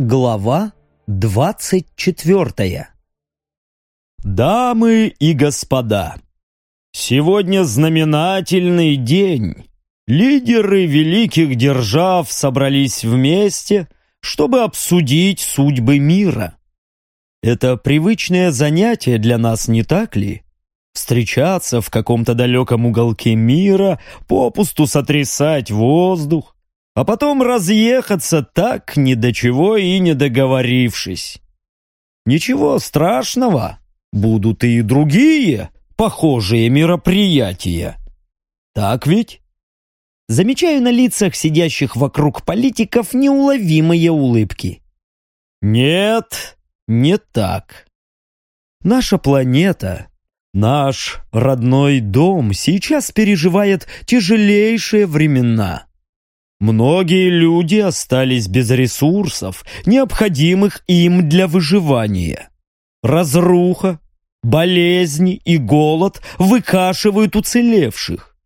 Глава двадцать четвертая Дамы и господа, сегодня знаменательный день. Лидеры великих держав собрались вместе, чтобы обсудить судьбы мира. Это привычное занятие для нас, не так ли? Встречаться в каком-то далеком уголке мира, попусту сотрясать воздух, а потом разъехаться так ни до чего и не договорившись. Ничего страшного, будут и другие похожие мероприятия. Так ведь? Замечаю на лицах сидящих вокруг политиков неуловимые улыбки. Нет, не так. Наша планета, наш родной дом сейчас переживает тяжелейшие времена. Многие люди остались без ресурсов, необходимых им для выживания. Разруха, болезни и голод выкашивают уцелевших.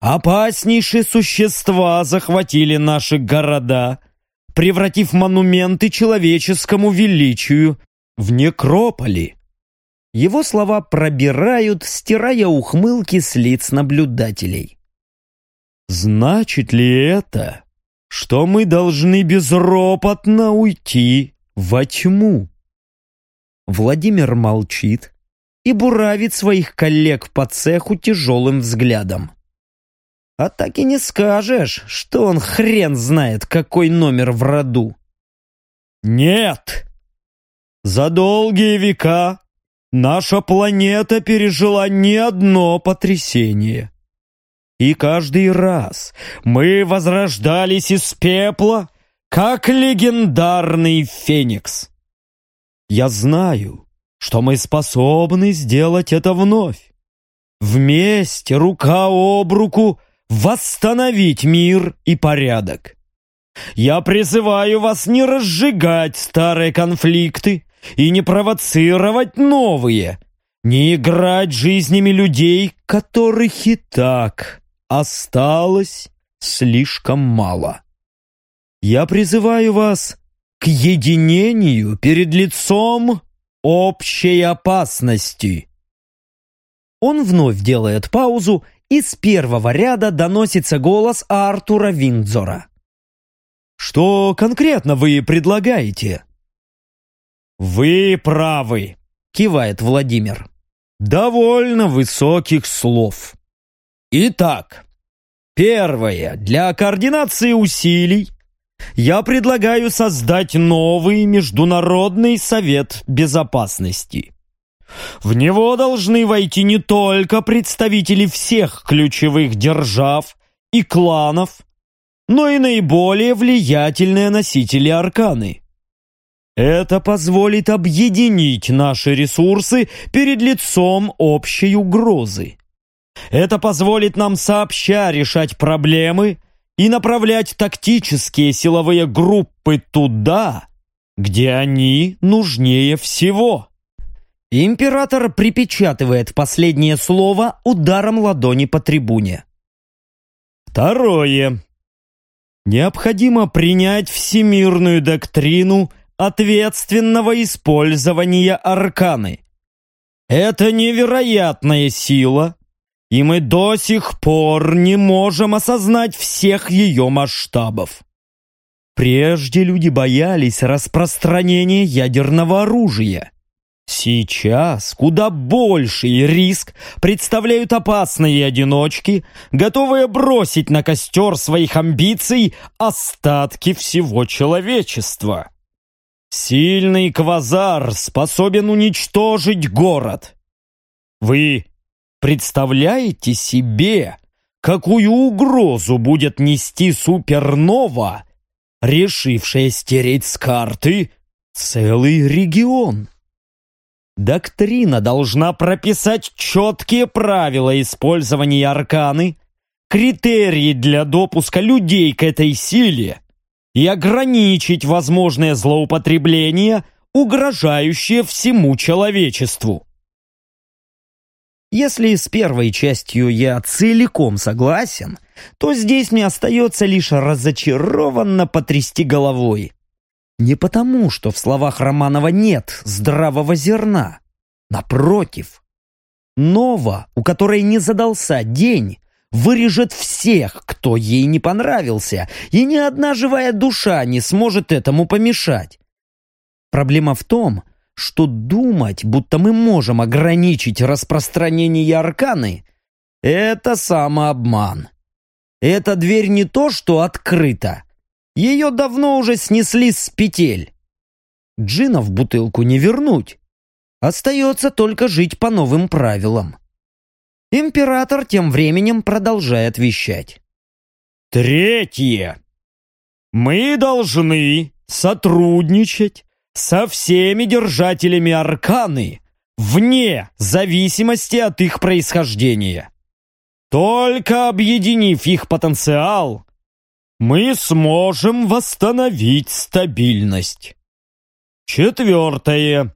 Опаснейшие существа захватили наши города, превратив монументы человеческому величию в некрополи. Его слова пробирают, стирая ухмылки с лиц наблюдателей. Значит ли это, что мы должны безропотно уйти во тьму? Владимир молчит и буравит своих коллег по цеху тяжелым взглядом. А так и не скажешь, что он хрен знает, какой номер в роду. Нет! За долгие века наша планета пережила не одно потрясение. И каждый раз мы возрождались из пепла, как легендарный феникс. Я знаю, что мы способны сделать это вновь. Вместе, рука об руку, восстановить мир и порядок. Я призываю вас не разжигать старые конфликты и не провоцировать новые, не играть жизнями людей, которых и так осталось слишком мало. Я призываю вас к единению перед лицом общей опасности. Он вновь делает паузу, и с первого ряда доносится голос Артура Виндзора. «Что конкретно вы предлагаете?» «Вы правы», — кивает Владимир. «Довольно высоких слов. Итак, первое. Для координации усилий я предлагаю создать новый Международный Совет Безопасности. В него должны войти не только представители всех ключевых держав и кланов, но и наиболее влиятельные носители арканы. Это позволит объединить наши ресурсы перед лицом общей угрозы. Это позволит нам сообща решать проблемы и направлять тактические силовые группы туда, где они нужнее всего. Император припечатывает последнее слово ударом ладони по трибуне. Второе. Необходимо принять всемирную доктрину ответственного использования арканы. Это невероятная сила, и мы до сих пор не можем осознать всех ее масштабов. Прежде люди боялись распространения ядерного оружия. Сейчас куда больший риск представляют опасные одиночки, готовые бросить на костер своих амбиций остатки всего человечества. Сильный квазар способен уничтожить город. Вы Представляете себе, какую угрозу будет нести супернова, решившая стереть с карты целый регион? Доктрина должна прописать четкие правила использования арканы, критерии для допуска людей к этой силе и ограничить возможное злоупотребление, угрожающее всему человечеству. Если с первой частью я целиком согласен, то здесь мне остается лишь разочарованно потрясти головой. Не потому, что в словах Романова нет здравого зерна. Напротив. Нова, у которой не задался день, вырежет всех, кто ей не понравился, и ни одна живая душа не сможет этому помешать. Проблема в том, что думать, будто мы можем ограничить распространение арканы, это самообман. Эта дверь не то, что открыта. Ее давно уже снесли с петель. Джина в бутылку не вернуть. Остается только жить по новым правилам. Император тем временем продолжает вещать. Третье. Мы должны сотрудничать со всеми держателями арканы, вне зависимости от их происхождения. Только объединив их потенциал, мы сможем восстановить стабильность. Четвертое.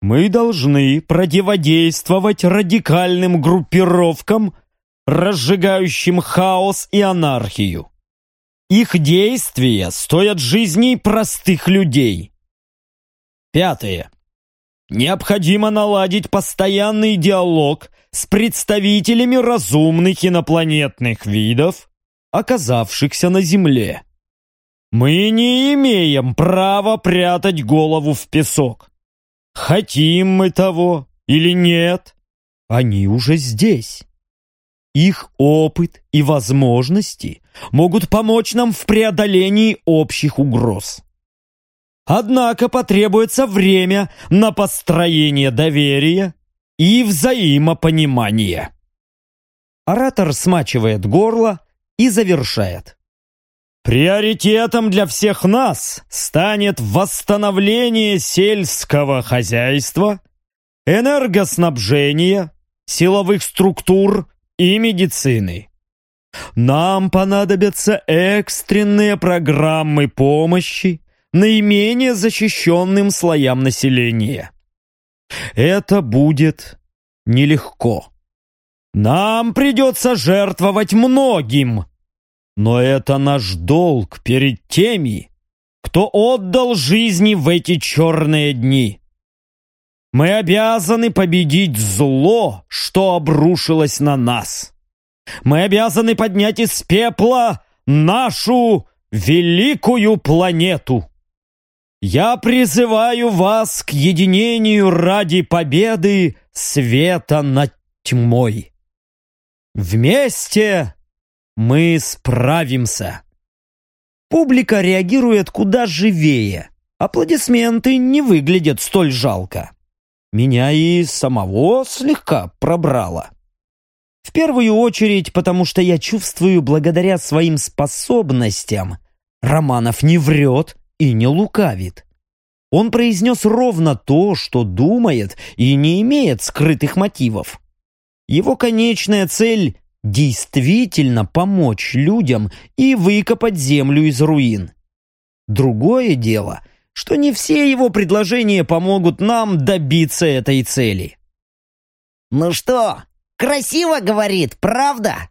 Мы должны противодействовать радикальным группировкам, разжигающим хаос и анархию. Их действия стоят жизней простых людей. Пятое. Необходимо наладить постоянный диалог с представителями разумных инопланетных видов, оказавшихся на Земле. Мы не имеем права прятать голову в песок. Хотим мы того или нет, они уже здесь. Их опыт и возможности могут помочь нам в преодолении общих угроз. Однако потребуется время на построение доверия и взаимопонимания. Оратор смачивает горло и завершает. Приоритетом для всех нас станет восстановление сельского хозяйства, энергоснабжения, силовых структур и медицины. Нам понадобятся экстренные программы помощи наименее защищенным слоям населения. Это будет нелегко. Нам придется жертвовать многим, но это наш долг перед теми, кто отдал жизни в эти черные дни. Мы обязаны победить зло, что обрушилось на нас. Мы обязаны поднять из пепла нашу великую планету. Я призываю вас к единению ради победы света над тьмой. Вместе мы справимся. Публика реагирует куда живее. Аплодисменты не выглядят столь жалко. Меня и самого слегка пробрало. В первую очередь, потому что я чувствую, благодаря своим способностям, Романов не врет и не лукавит. Он произнес ровно то, что думает и не имеет скрытых мотивов. Его конечная цель – действительно помочь людям и выкопать землю из руин. Другое дело, что не все его предложения помогут нам добиться этой цели. «Ну что, красиво говорит, правда?»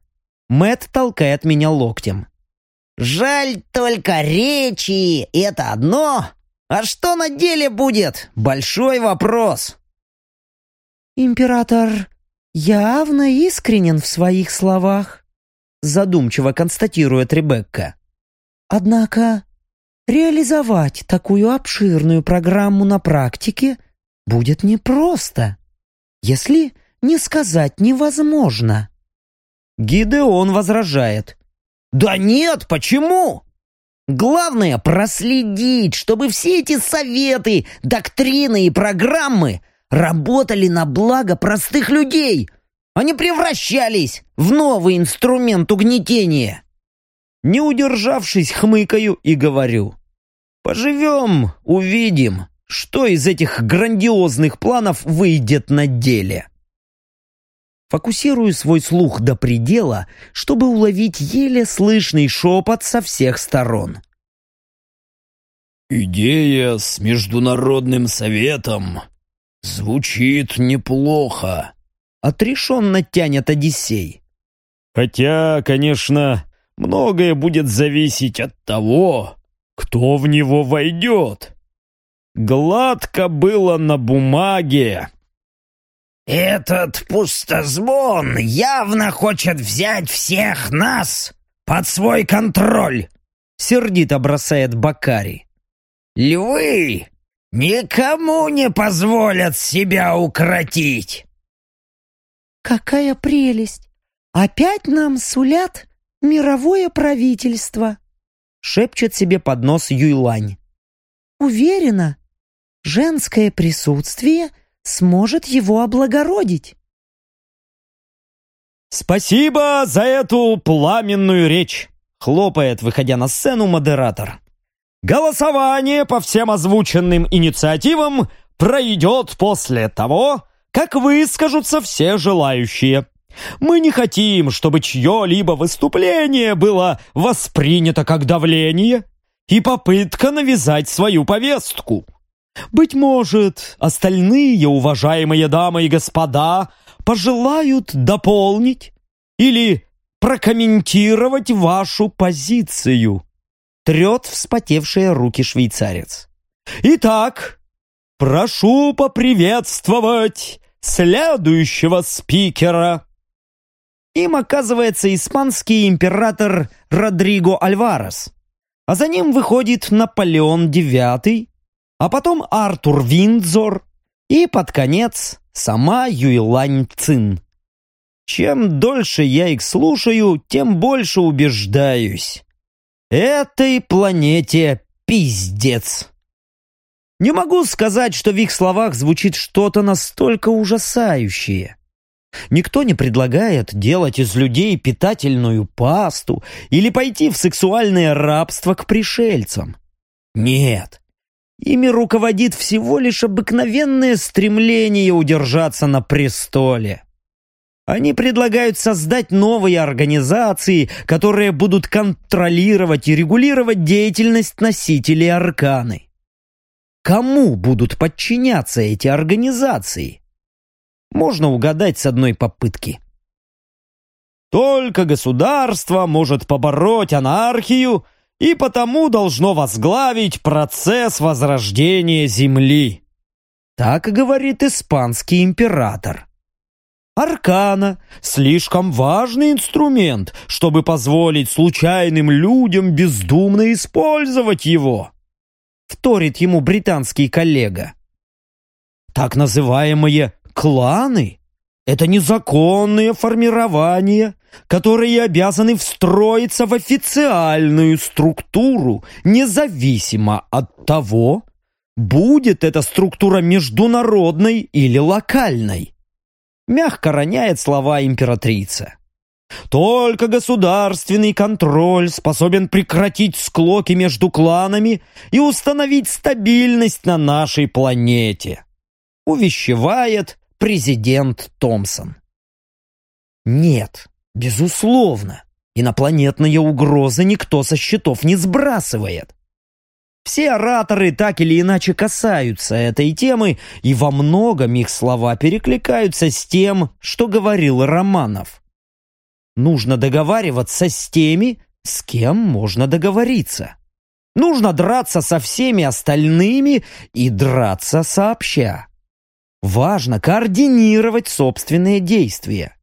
Мэт толкает меня локтем. Жаль только речи, это одно. А что на деле будет? Большой вопрос. Император явно искренен в своих словах, задумчиво констатирует Ребекка. Однако реализовать такую обширную программу на практике будет непросто, если не сказать невозможно. Гидеон возражает. «Да нет, почему? Главное проследить, чтобы все эти советы, доктрины и программы работали на благо простых людей, а не превращались в новый инструмент угнетения». Не удержавшись, хмыкаю и говорю. «Поживем, увидим, что из этих грандиозных планов выйдет на деле». Фокусирую свой слух до предела, чтобы уловить еле слышный шепот со всех сторон. «Идея с Международным Советом звучит неплохо», — отрешенно тянет Одиссей. «Хотя, конечно, многое будет зависеть от того, кто в него войдет? Гладко было на бумаге. «Этот пустозвон явно хочет взять всех нас под свой контроль», — сердито бросает Бакари. «Львы никому не позволят себя укротить». «Какая прелесть! Опять нам сулят мировое правительство!» шепчет себе под нос Юйлань. «Уверена, женское присутствие сможет его облагородить». «Спасибо за эту пламенную речь!» хлопает, выходя на сцену, модератор. «Голосование по всем озвученным инициативам пройдет после того, как выскажутся все желающие. Мы не хотим, чтобы чье-либо выступление было воспринято как давление и попытка навязать свою повестку. Быть может, остальные уважаемые дамы и господа пожелают дополнить или прокомментировать вашу позицию. Трет вспотевшие руки швейцарец. Итак, прошу поприветствовать следующего спикера. Им оказывается испанский император Родриго Альварес. А за ним выходит Наполеон IX, а потом Артур Виндзор и под конец сама Юйлань Цин. Чем дольше я их слушаю, тем больше убеждаюсь. Этой планете пиздец. Не могу сказать, что в их словах звучит что-то настолько ужасающее. Никто не предлагает делать из людей питательную пасту или пойти в сексуальное рабство к пришельцам. Нет. Ими руководит всего лишь обыкновенное стремление удержаться на престоле. Они предлагают создать новые организации, которые будут контролировать и регулировать деятельность носителей арканы. Кому будут подчиняться эти организации? можно угадать с одной попытки. Только государство может побороть анархию и потому должно возглавить процесс возрождения Земли. Так говорит испанский император. Аркана – слишком важный инструмент, чтобы позволить случайным людям бездумно использовать его. Вторит ему британский коллега. Так называемые Кланы – это незаконные формирования, которые обязаны встроиться в официальную структуру, независимо от того, будет эта структура международной или локальной. Мягко роняет слова императрица. Только государственный контроль способен прекратить склоки между кланами и установить стабильность на нашей планете. Увещевает президент Томпсон. Нет, безусловно, инопланетные угрозы никто со счетов не сбрасывает. Все ораторы так или иначе касаются этой темы, и во многом их слова перекликаются с тем, что говорил Романов. Нужно договариваться с теми, с кем можно договориться. Нужно драться со всеми остальными и драться сообща. Важно координировать собственные действия.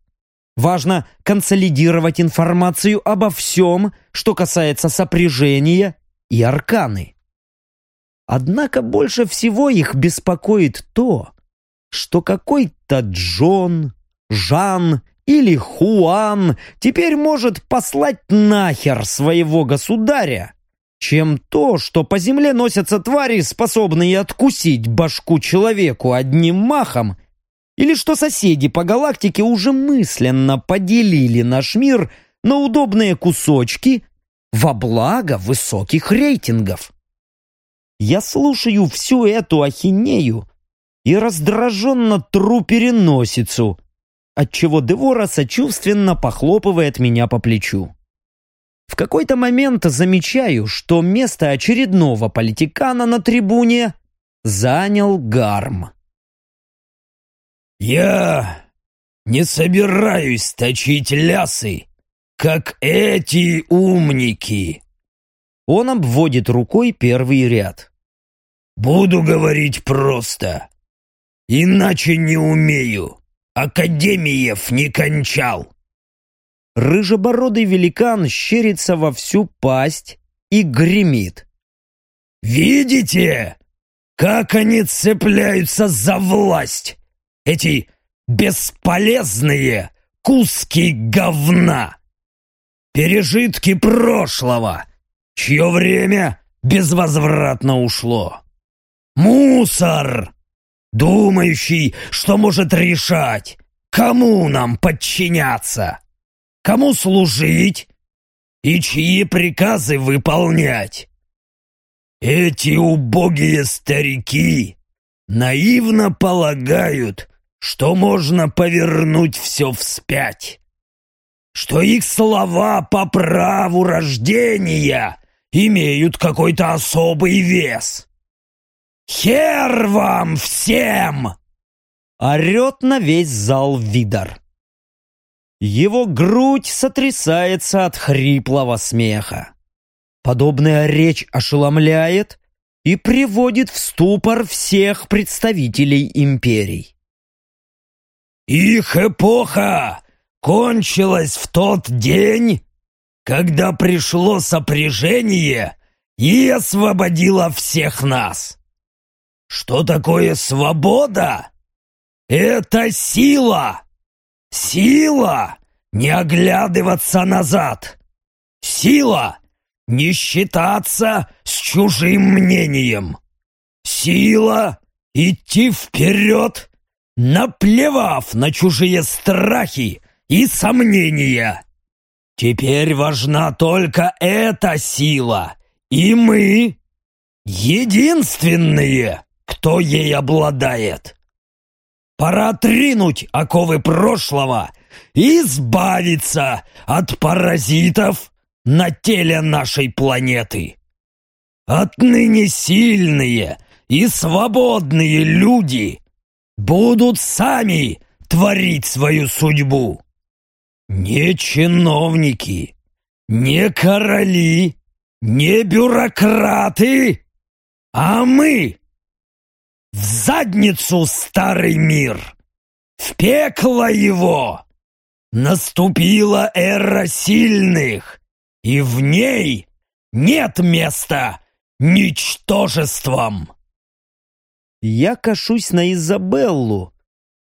Важно консолидировать информацию обо всем, что касается сопряжения и арканы. Однако больше всего их беспокоит то, что какой-то Джон, Жан или Хуан теперь может послать нахер своего государя чем то, что по земле носятся твари, способные откусить башку человеку одним махом, или что соседи по галактике уже мысленно поделили наш мир на удобные кусочки во благо высоких рейтингов. Я слушаю всю эту ахинею и раздраженно тру переносицу, отчего Девора сочувственно похлопывает меня по плечу. В какой-то момент замечаю, что место очередного политикана на трибуне занял Гарм. «Я не собираюсь точить лясы, как эти умники!» Он обводит рукой первый ряд. «Буду говорить просто. Иначе не умею. Академиев не кончал». Рыжебородый великан щерится во всю пасть и гремит. «Видите, как они цепляются за власть? Эти бесполезные куски говна! Пережитки прошлого, чье время безвозвратно ушло. Мусор, думающий, что может решать, кому нам подчиняться, кому служить и чьи приказы выполнять. Эти убогие старики наивно полагают, что можно повернуть все вспять, что их слова по праву рождения имеют какой-то особый вес. «Хер вам всем!» Орет на весь зал Видар. Его грудь сотрясается от хриплого смеха. Подобная речь ошеломляет и приводит в ступор всех представителей империй. Их эпоха кончилась в тот день, когда пришло сопряжение и освободило всех нас. Что такое свобода? Это сила. Сила не оглядываться назад. Сила не считаться с чужим мнением. Сила идти вперед наплевав на чужие страхи и сомнения. Теперь важна только эта сила, и мы единственные, кто ей обладает. Пора тринуть оковы прошлого и избавиться от паразитов на теле нашей планеты. Отныне сильные и свободные люди будут сами творить свою судьбу. Не чиновники, не короли, не бюрократы, а мы. В задницу старый мир, в пекло его. Наступила эра сильных, и в ней нет места ничтожествам. Я кашусь на Изабеллу,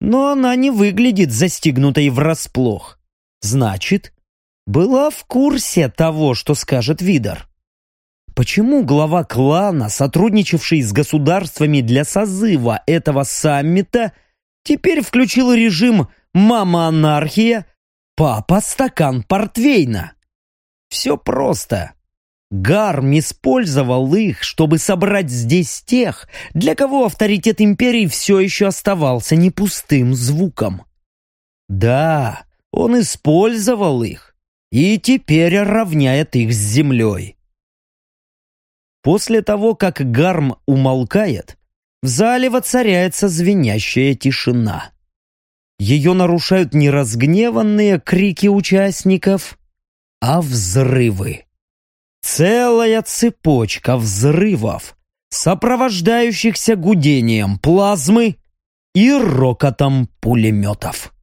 но она не выглядит застигнутой врасплох. Значит, была в курсе того, что скажет Видар. Почему глава клана, сотрудничавший с государствами для созыва этого саммита, теперь включил режим «мама-анархия», «папа стакан портвейна»? Все просто. Гарм использовал их, чтобы собрать здесь тех, для кого авторитет империи все еще оставался не пустым звуком. Да, он использовал их и теперь равняет их с землей. После того, как Гарм умолкает, в зале воцаряется звенящая тишина. Ее нарушают не разгневанные крики участников, а взрывы. Целая цепочка взрывов, сопровождающихся гудением плазмы и рокотом пулеметов.